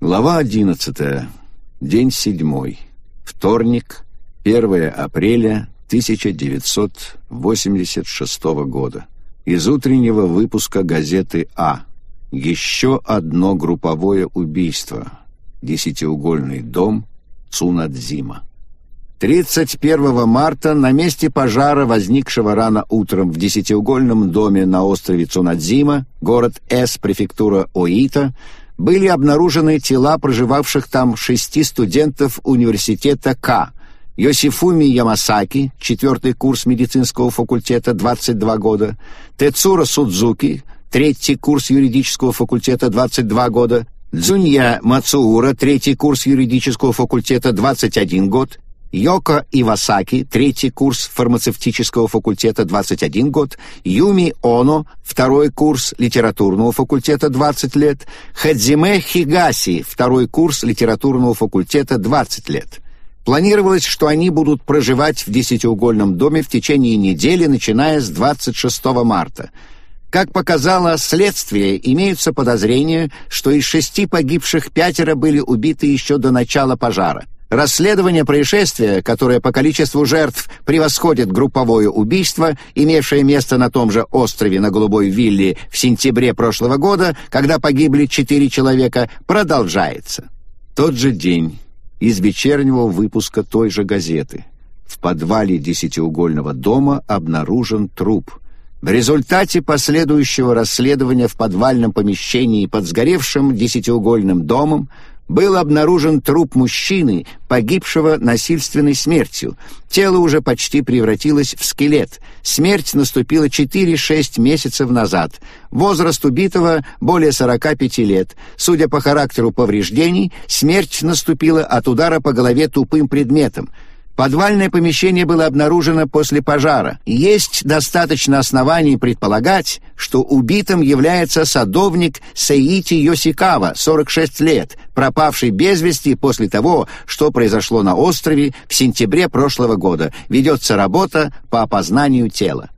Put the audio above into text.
Глава одиннадцатая. День седьмой. Вторник, 1 апреля 1986 года. Из утреннего выпуска газеты «А». Еще одно групповое убийство. Десятиугольный дом Цунадзима. 31 марта на месте пожара, возникшего рано утром в десятиугольном доме на острове Цунадзима, город С, префектура Оита, были обнаружены тела проживавших там шести студентов университета К. Йосифуми Ямасаки, четвертый курс медицинского факультета, 22 года, Тецура Судзуки, третий курс юридического факультета, 22 года, Дзунья Мацуура, третий курс юридического факультета, 21 год, Йоко Ивасаки, третий курс фармацевтического факультета, 21 год, Юми Оно, второй курс литературного факультета, 20 лет, Хадзиме Хигаси, второй курс литературного факультета, 20 лет. Планировалось, что они будут проживать в десятиугольном доме в течение недели, начиная с 26 марта. Как показало следствие, имеются подозрения, что из шести погибших пятеро были убиты еще до начала пожара. Расследование происшествия, которое по количеству жертв превосходит групповое убийство, имевшее место на том же острове на Голубой Вилле в сентябре прошлого года, когда погибли четыре человека, продолжается. Тот же день из вечернего выпуска той же газеты. В подвале десятиугольного дома обнаружен труп. В результате последующего расследования в подвальном помещении под сгоревшим десятиугольным домом был обнаружен труп мужчины, погибшего насильственной смертью. Тело уже почти превратилось в скелет. Смерть наступила 4-6 месяцев назад. Возраст убитого более 45 лет. Судя по характеру повреждений, смерть наступила от удара по голове тупым предметом. Подвальное помещение было обнаружено после пожара. Есть достаточно оснований предполагать, что убитым является садовник Саити Йосикава, 46 лет, пропавший без вести после того, что произошло на острове в сентябре прошлого года. Ведется работа по опознанию тела.